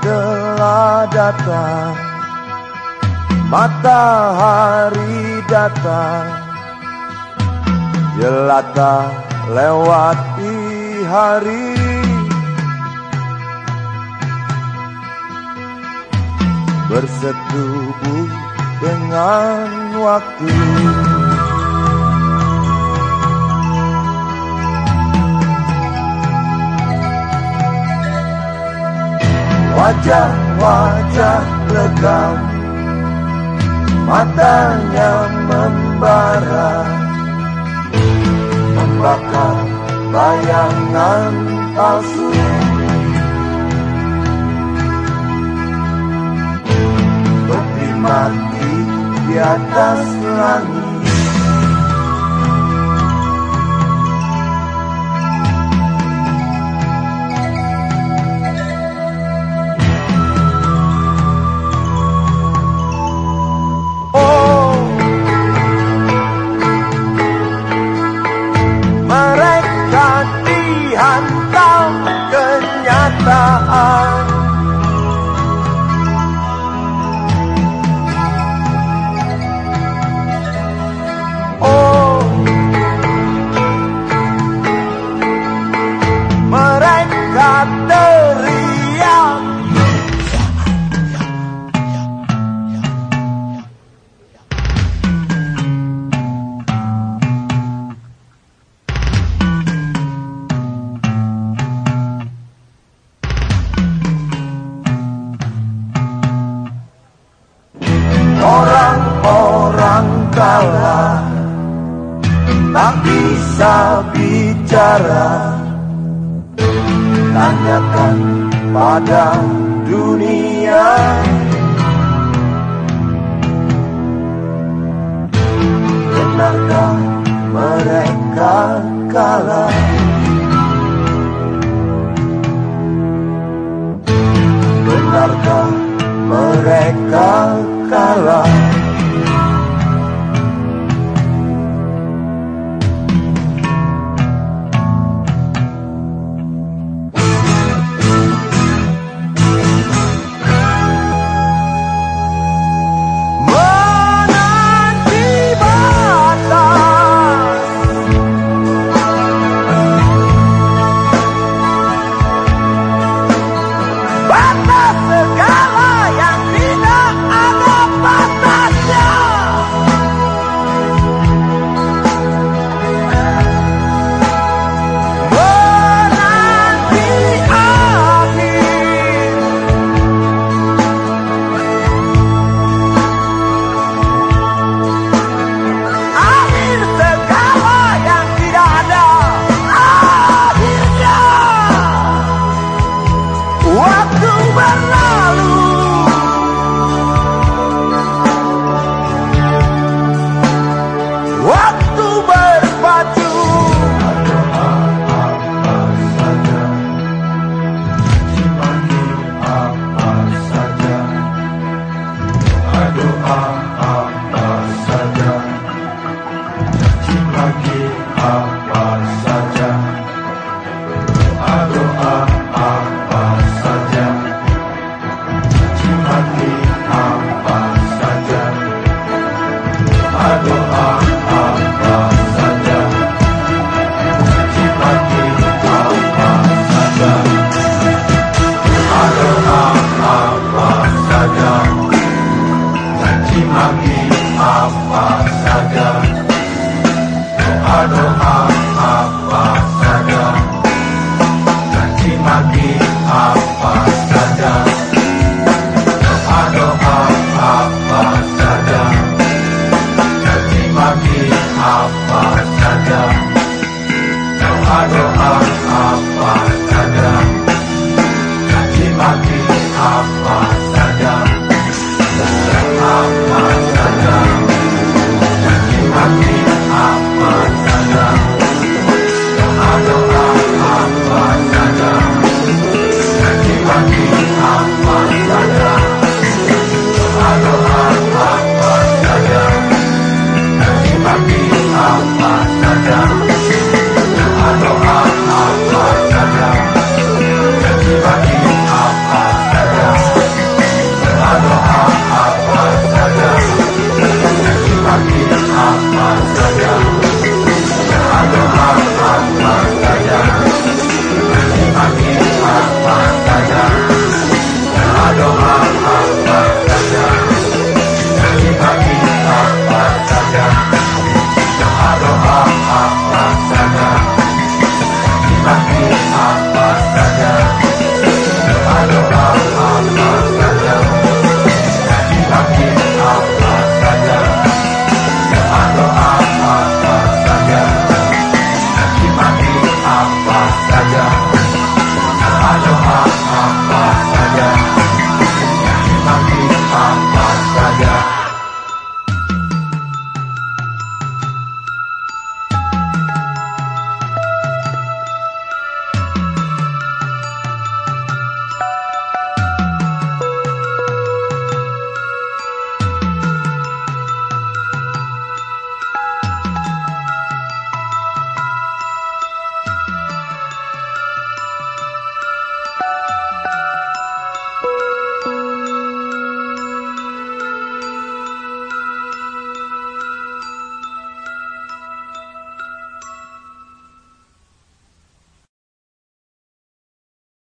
telah datang. Matahari datang. Jelata lewati hari. Bersetubuh dengan waktu Wajah-wajah legam. Matanya membara. Membakar bayangan palsu. Berdiri mati di atas langit bisa bicara. Tanyakan pada dunia. Benarkah mereka kalah? Benarkah mereka kalah apa saja. Doa-doa apa saja. Caci maki apa saja.